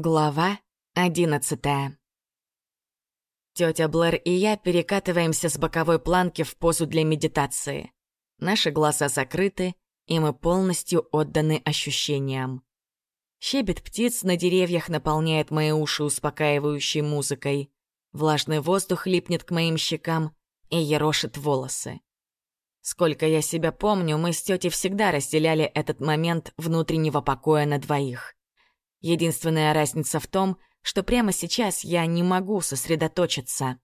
Глава одиннадцатая. Тётя Блэр и я перекатываемся с боковой планки в позу для медитации. Наши глаза закрыты, и мы полностью отданы ощущениям. Щебет птиц на деревьях наполняет мои уши успокаивающей музыкой. Влажный воздух липнет к моим щекам и ерошит волосы. Сколько я себя помню, мы с тетей всегда разделяли этот момент внутреннего покоя на двоих. Единственная разница в том, что прямо сейчас я не могу сосредоточиться.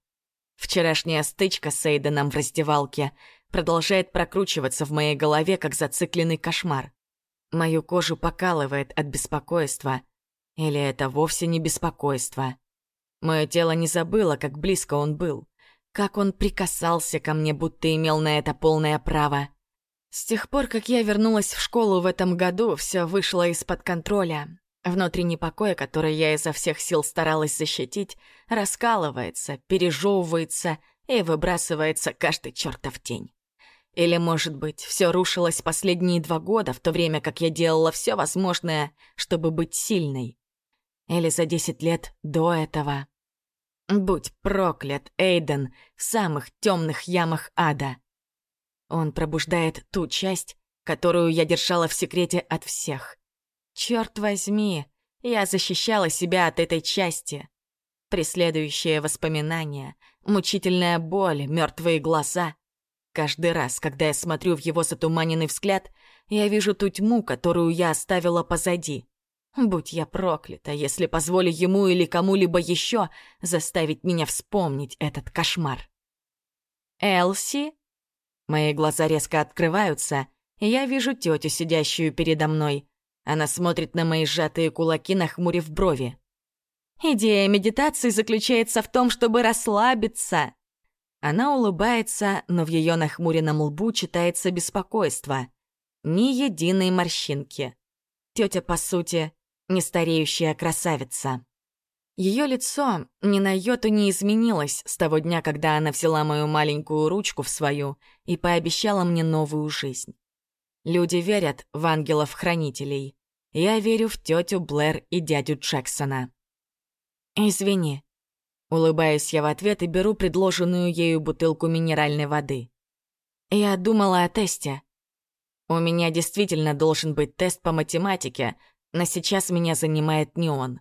Вчерашняя стычка с Эйденом в раздевалке продолжает прокручиваться в моей голове, как зацикленный кошмар. Мою кожу покалывает от беспокойства. Или это вовсе не беспокойство. Мое тело не забыло, как близко он был. Как он прикасался ко мне, будто имел на это полное право. С тех пор, как я вернулась в школу в этом году, все вышло из-под контроля. Внутренний покой, который я изо всех сил старалась защитить, раскалывается, пережевывается и выбрасывается каждый чертов день. Или, может быть, все рушилось последние два года, в то время как я делала все возможное, чтобы быть сильной. Или за десять лет до этого. Будь проклят, Эйден, в самых темных ямах ада. Он пробуждает ту часть, которую я держала в секрете от всех — Черт возьми, я защищала себя от этой части. Преследующие воспоминания, мучительная боль, мертвые глаза. Каждый раз, когда я смотрю в его затуманенный взгляд, я вижу ту тьму, которую я оставила позади. Будь я проклята, если позволю ему или кому-либо еще заставить меня вспомнить этот кошмар. «Элси?» Мои глаза резко открываются, и я вижу тетю, сидящую передо мной. Она смотрит на мои сжатые кулаки, нахмурив брови. «Идея медитации заключается в том, чтобы расслабиться». Она улыбается, но в ее нахмуренном лбу читается беспокойство. Ни единой морщинки. Тетя, по сути, не стареющая красавица. Ее лицо ни на йоту не изменилось с того дня, когда она взяла мою маленькую ручку в свою и пообещала мне новую жизнь. Люди верят в ангелов-хранителей. Я верю в тетю Блэр и дядю Джексона. «Извини». Улыбаюсь я в ответ и беру предложенную ею бутылку минеральной воды. Я думала о тесте. У меня действительно должен быть тест по математике, но сейчас меня занимает не он.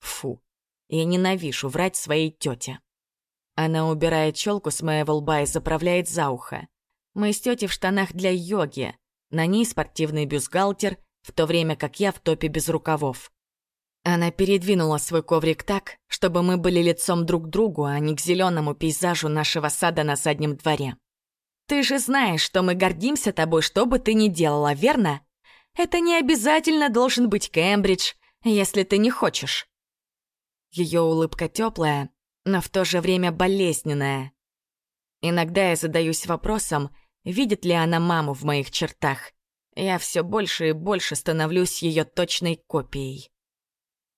Фу, я ненавижу врать своей тете. Она убирает челку с моего лба и заправляет за ухо. Мы с тетей в штанах для йоги. На ней спортивный бюстгальтер, в то время как я в топе без рукавов. Она передвинула свой коврик так, чтобы мы были лицом друг к другу, а не к зеленому пейзажу нашего сада на заднем дворе. «Ты же знаешь, что мы гордимся тобой, что бы ты ни делала, верно? Это не обязательно должен быть Кембридж, если ты не хочешь». Ее улыбка теплая, но в то же время болезненная. Иногда я задаюсь вопросом, Видит ли она маму в моих чертах? Я все больше и больше становлюсь ее точной копией.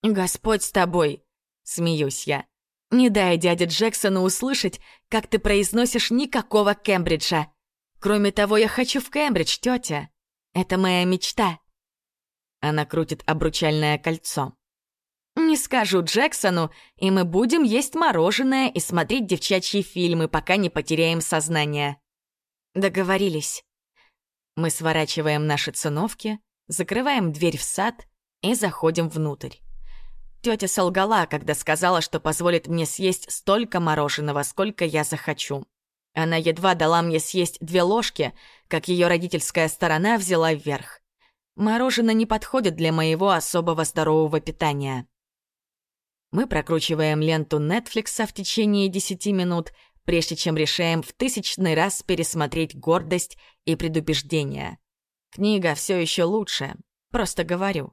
«Господь с тобой!» — смеюсь я. «Не дай дяде Джексону услышать, как ты произносишь никакого Кембриджа. Кроме того, я хочу в Кембридж, тетя. Это моя мечта». Она крутит обручальное кольцо. «Не скажу Джексону, и мы будем есть мороженое и смотреть девчачьи фильмы, пока не потеряем сознание». Договорились. Мы сворачиваем наши циновки, закрываем дверь в сад и заходим внутрь. Тетя солгала, когда сказала, что позволит мне съесть столько мороженого, сколько я захочу. Она едва дала мне съесть две ложки, как ее родительская сторона взяла вверх. Мороженое не подходит для моего особого здорового питания. Мы прокручиваем ленту Netflix в течение 10 минут, прежде чем решаем в тысячный раз пересмотреть гордость и предубеждение. Книга все еще лучше, просто говорю.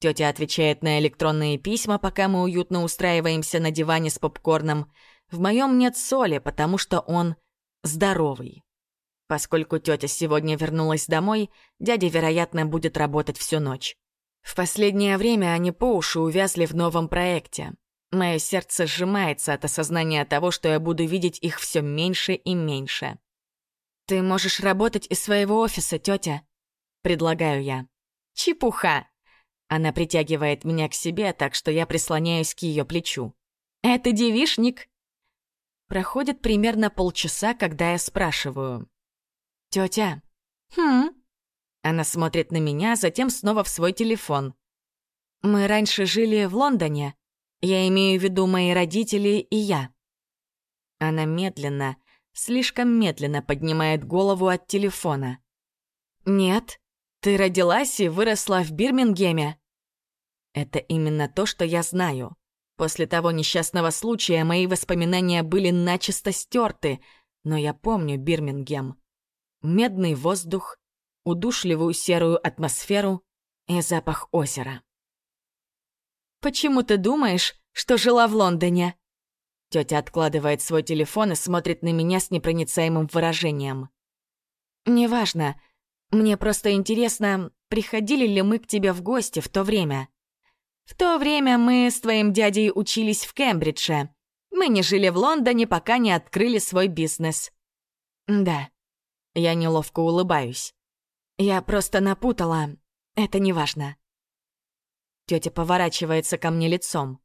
Тетя отвечает на электронные письма, пока мы уютно устраиваемся на диване с попкорном. В моем нет соли, потому что он здоровый. Поскольку тетя сегодня вернулась домой, дядя, вероятно, будет работать всю ночь. В последнее время они по уши увязли в новом проекте. Мое сердце сжимается от осознания того, что я буду видеть их все меньше и меньше. «Ты можешь работать из своего офиса, тетя», — предлагаю я. «Чепуха!» Она притягивает меня к себе, так что я прислоняюсь к ее плечу. «Это девишник?» Проходит примерно полчаса, когда я спрашиваю. «Тетя?» «Хм?» Она смотрит на меня, затем снова в свой телефон. «Мы раньше жили в Лондоне. Я имею в виду мои родители и я». Она медленно, слишком медленно поднимает голову от телефона. «Нет, ты родилась и выросла в Бирмингеме». Это именно то, что я знаю. После того несчастного случая мои воспоминания были начисто стерты, но я помню Бирмингем. Медный воздух, удушливую серую атмосферу и запах озера. «Почему ты думаешь, что жила в Лондоне?» Тетя откладывает свой телефон и смотрит на меня с непроницаемым выражением. «Неважно. Мне просто интересно, приходили ли мы к тебе в гости в то время?» «В то время мы с твоим дядей учились в Кембридже. Мы не жили в Лондоне, пока не открыли свой бизнес». «Да». Я неловко улыбаюсь. Я просто напутала. Это не важно. Тетя поворачивается ко мне лицом.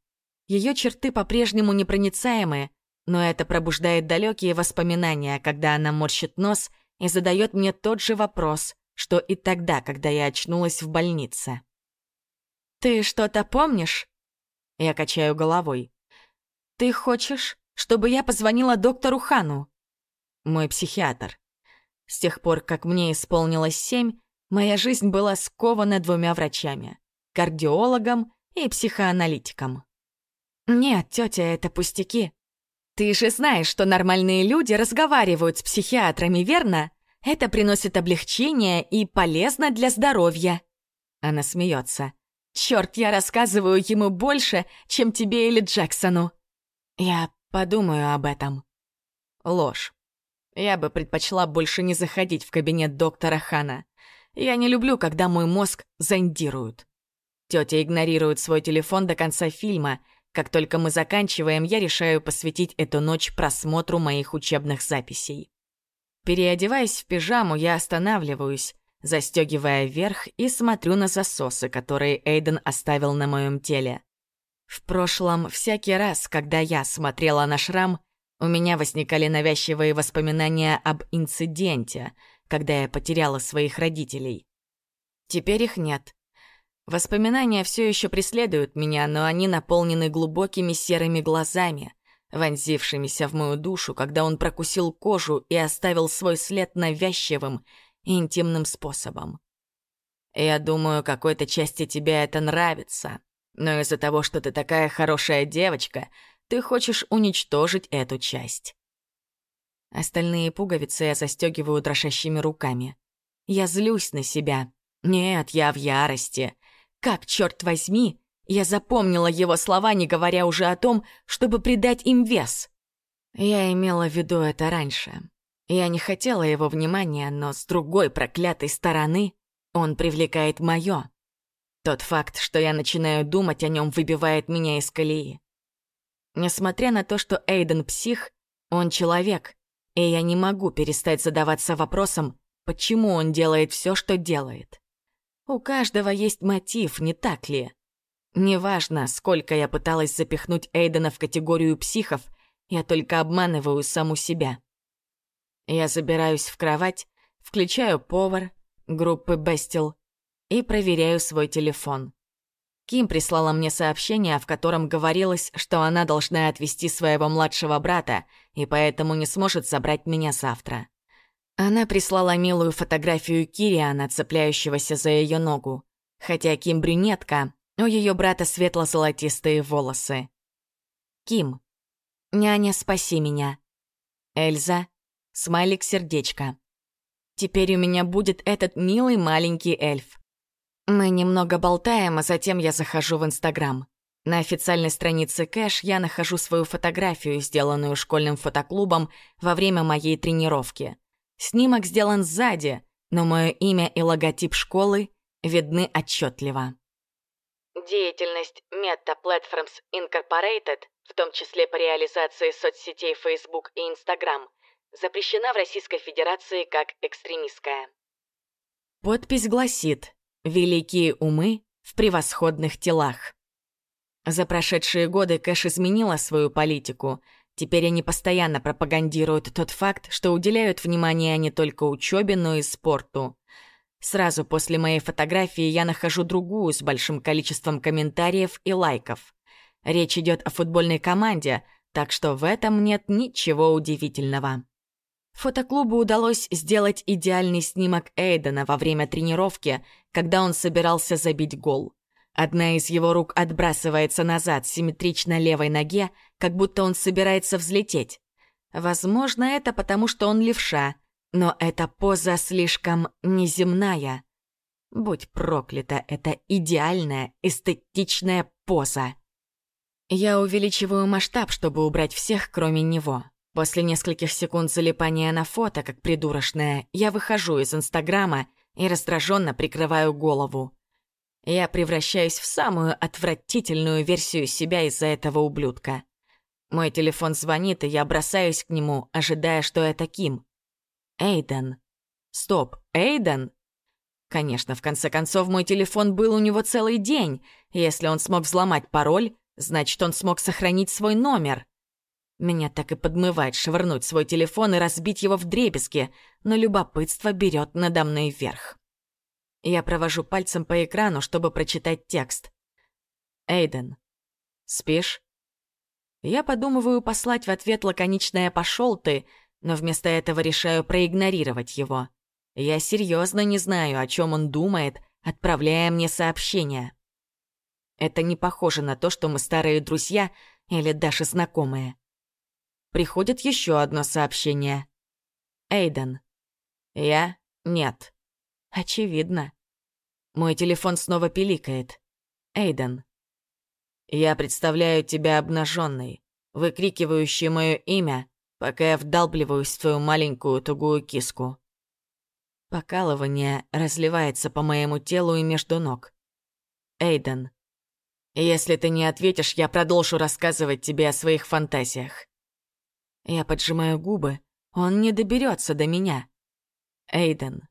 Ее черты по-прежнему непроницаемые, но это пробуждает далекие воспоминания, когда она морщит нос и задает мне тот же вопрос, что и тогда, когда я очнулась в больнице. «Ты что-то помнишь?» Я качаю головой. «Ты хочешь, чтобы я позвонила доктору Хану?» Мой психиатр. С тех пор, как мне исполнилось семь, моя жизнь была скована двумя врачами — кардиологом и психоаналитиком. «Нет, тетя, это пустяки. Ты же знаешь, что нормальные люди разговаривают с психиатрами, верно? Это приносит облегчение и полезно для здоровья». Она смеется. «Черт, я рассказываю ему больше, чем тебе или Джексону». Я подумаю об этом. Ложь. Я бы предпочла больше не заходить в кабинет доктора Хана. Я не люблю, когда мой мозг зондируют. Тетя игнорирует свой телефон до конца фильма. Как только мы заканчиваем, я решаю посвятить эту ночь просмотру моих учебных записей. Переодеваясь в пижаму, я останавливаюсь, застегивая верх и смотрю на засосы, которые Эйден оставил на моем теле. В прошлом, всякий раз, когда я смотрела на шрам, у меня возникали навязчивые воспоминания об инциденте, когда я потеряла своих родителей. Теперь их нет. Воспоминания все еще преследуют меня, но они наполнены глубокими серыми глазами, вонзившимися в мою душу, когда он прокусил кожу и оставил свой след навязчивым и интимным способом. Я думаю, какой-то части тебя это нравится, но из-за того, что ты такая хорошая девочка — ты хочешь уничтожить эту часть. Остальные пуговицы я застегиваю дрожащими руками. Я злюсь на себя. Нет, я в ярости. Как, черт возьми, я запомнила его слова, не говоря уже о том, чтобы придать им вес. Я имела в виду это раньше. Я не хотела его внимания, но с другой проклятой стороны он привлекает мое. Тот факт, что я начинаю думать о нем, выбивает меня из колеи. Несмотря на то, что Эйден псих, он человек, и я не могу перестать задаваться вопросом, почему он делает все, что делает. У каждого есть мотив, не так ли? Неважно, сколько я пыталась запихнуть Эйдена в категорию психов, я только обманываю саму себя. Я забираюсь в кровать, включаю повар группы Бестил и проверяю свой телефон. Ким прислала мне сообщение, в котором говорилось, что она должна отвезти своего младшего брата и поэтому не сможет забрать меня завтра. Она прислала милую фотографию Кириана, цепляющегося за ее ногу. Хотя Ким брюнетка, у ее брата светло-золотистые волосы. Ким. Няня, спаси меня. Эльза. Смайлик-сердечко. Теперь у меня будет этот милый маленький эльф. Мы немного болтаем, а затем я захожу в Инстаграм. На официальной странице Кэш я нахожу свою фотографию, сделанную школьным фотоклубом во время моей тренировки. Снимок сделан сзади, но мое имя и логотип школы видны отчетливо. Деятельность Meta Platforms Incorporated, в том числе по реализации соцсетей Facebook и Instagram, запрещена в Российской Федерации как экстремистская. Подпись гласит Великие умы в превосходных телах. За прошедшие годы Кэш изменила свою политику. Теперь они постоянно пропагандируют тот факт, что уделяют внимание не только учебе, но и спорту. Сразу после моей фотографии я нахожу другую с большим количеством комментариев и лайков. Речь идет о футбольной команде, так что в этом нет ничего удивительного. Фотоклубу удалось сделать идеальный снимок Эйдена во время тренировки, когда он собирался забить гол. Одна из его рук отбрасывается назад симметрично левой ноге, как будто он собирается взлететь. Возможно, это потому, что он левша, но эта поза слишком неземная. Будь проклята, это идеальная, эстетичная поза. Я увеличиваю масштаб, чтобы убрать всех, кроме него. После нескольких секунд залипания на фото, как придурочная, я выхожу из Инстаграма и раздраженно прикрываю голову. Я превращаюсь в самую отвратительную версию себя из-за этого ублюдка. Мой телефон звонит, и я бросаюсь к нему, ожидая, что это Ким. Эйден. Стоп, Эйден? Конечно, в конце концов, мой телефон был у него целый день. Если он смог взломать пароль, значит, он смог сохранить свой номер. Меня так и подмывает швырнуть свой телефон и разбить его в дребезги, но любопытство берет надо мной вверх. Я провожу пальцем по экрану, чтобы прочитать текст. «Эйден, спишь?» Я подумываю послать в ответ лаконичное «пошел ты», но вместо этого решаю проигнорировать его. Я серьезно не знаю, о чем он думает, отправляя мне сообщение. Это не похоже на то, что мы старые друзья или даже знакомые приходит еще одно сообщение. Эйден. Я? Нет. Очевидно. Мой телефон снова пиликает. Эйден. Я представляю тебя обнаженной, выкрикивающей мое имя, пока я вдалбливаюсь в твою маленькую тугую киску. Покалывание разливается по моему телу и между ног. Эйден. Если ты не ответишь, я продолжу рассказывать тебе о своих фантазиях. Я поджимаю губы. Он не доберется до меня. Эйден,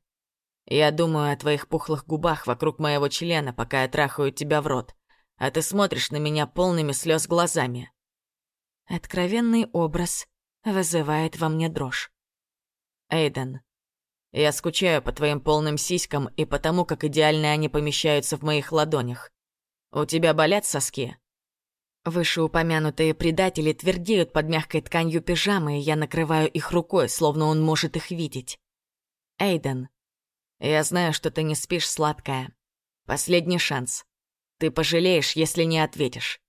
я думаю о твоих пухлых губах вокруг моего члена, пока я трахаю тебя в рот, а ты смотришь на меня полными слез глазами. Откровенный образ вызывает во мне дрожь. Эйден, я скучаю по твоим полным сиськам и по тому, как идеально они помещаются в моих ладонях. У тебя болят соски? Вышеупомянутые предатели твердеют под мягкой тканью пижамы, и я накрываю их рукой, словно он может их видеть. Эйден, я знаю, что ты не спишь, сладкая. Последний шанс. Ты пожалеешь, если не ответишь.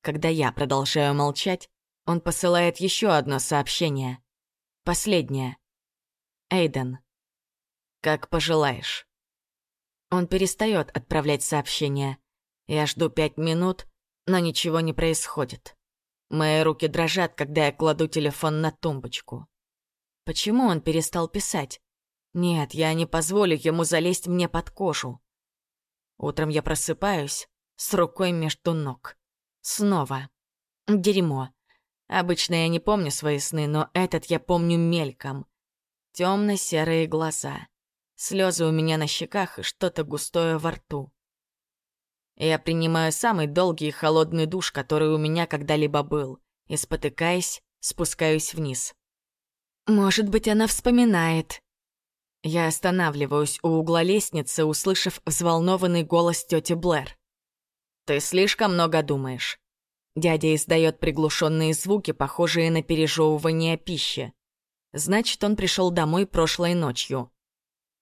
Когда я продолжаю молчать, он посылает еще одно сообщение. Последнее. Эйден. Как пожелаешь. Он перестает отправлять сообщения. Я жду пять минут, но ничего не происходит. Мои руки дрожат, когда я кладу телефон на тумбочку. Почему он перестал писать? Нет, я не позволю ему залезть мне под кожу. Утром я просыпаюсь с рукой между ног. Снова. Дерьмо. Обычно я не помню свои сны, но этот я помню мельком. Темно-серые глаза. Слезы у меня на щеках и что-то густое во рту. Я принимаю самый долгий и холодный душ, который у меня когда-либо был, и, спотыкаясь, спускаюсь вниз. Может быть, она вспоминает. Я останавливаюсь у угла лестницы, услышав взволнованный голос тети Блэр. «Ты слишком много думаешь». Дядя издает приглушенные звуки, похожие на пережевывание пищи. Значит, он пришел домой прошлой ночью.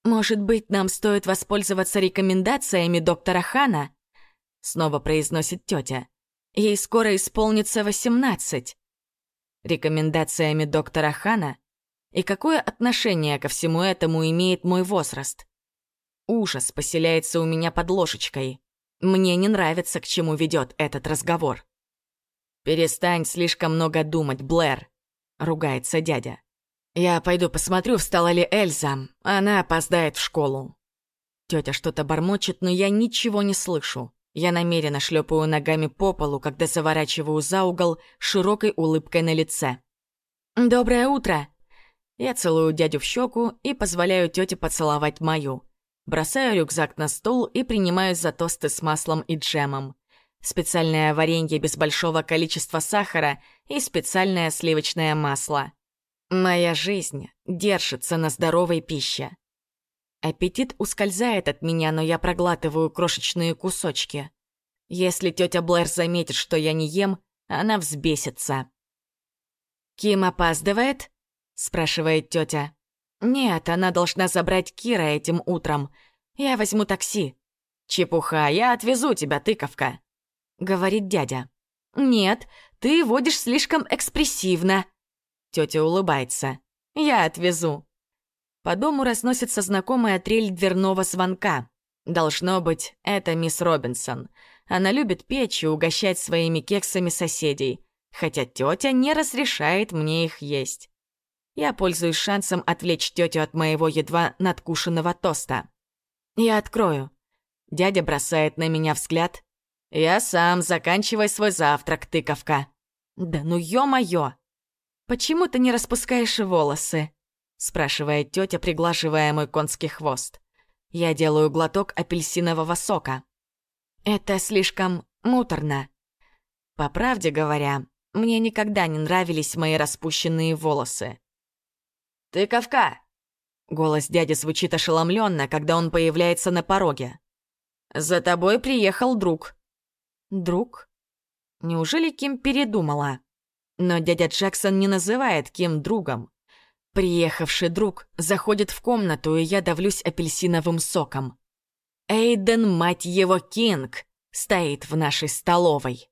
«Может быть, нам стоит воспользоваться рекомендациями доктора Хана?» снова произносит тетя. Ей скоро исполнится восемнадцать. Рекомендациями доктора Хана? И какое отношение ко всему этому имеет мой возраст? Ужас поселяется у меня под ложечкой. Мне не нравится, к чему ведет этот разговор. «Перестань слишком много думать, Блэр», — ругается дядя. «Я пойду посмотрю, встала ли Эльза. Она опоздает в школу». Тетя что-то бормочет, но я ничего не слышу. Я намеренно шлепаю ногами по полу, когда заворачиваю за угол широкой улыбкой на лице. «Доброе утро!» Я целую дядю в щеку и позволяю тете поцеловать мою. Бросаю рюкзак на стол и принимаюсь за тосты с маслом и джемом. Специальное варенье без большого количества сахара и специальное сливочное масло. Моя жизнь держится на здоровой пище. Аппетит ускользает от меня, но я проглатываю крошечные кусочки. Если тетя Блэр заметит, что я не ем, она взбесится. «Ким опаздывает?» — спрашивает тетя. «Нет, она должна забрать Кира этим утром. Я возьму такси». «Чепуха, я отвезу тебя, тыковка», — говорит дядя. «Нет, ты водишь слишком экспрессивно». Тетя улыбается. «Я отвезу». По дому разносится знакомая трель дверного звонка. Должно быть, это мисс Робинсон. Она любит печь и угощать своими кексами соседей, хотя тетя не разрешает мне их есть. Я пользуюсь шансом отвлечь тетю от моего едва надкушенного тоста. Я открою. Дядя бросает на меня взгляд. Я сам, заканчивай свой завтрак, тыковка. Да ну ё-моё! Почему ты не распускаешь волосы? спрашивает тетя, приглаживая мой конский хвост. Я делаю глоток апельсинового сока. Это слишком муторно. По правде говоря, мне никогда не нравились мои распущенные волосы. «Тыковка!» Голос дяди звучит ошеломленно, когда он появляется на пороге. «За тобой приехал друг». «Друг?» Неужели Ким передумала? Но дядя Джексон не называет Ким другом. Приехавший друг заходит в комнату, и я давлюсь апельсиновым соком. Эйден, мать его, Кинг, стоит в нашей столовой.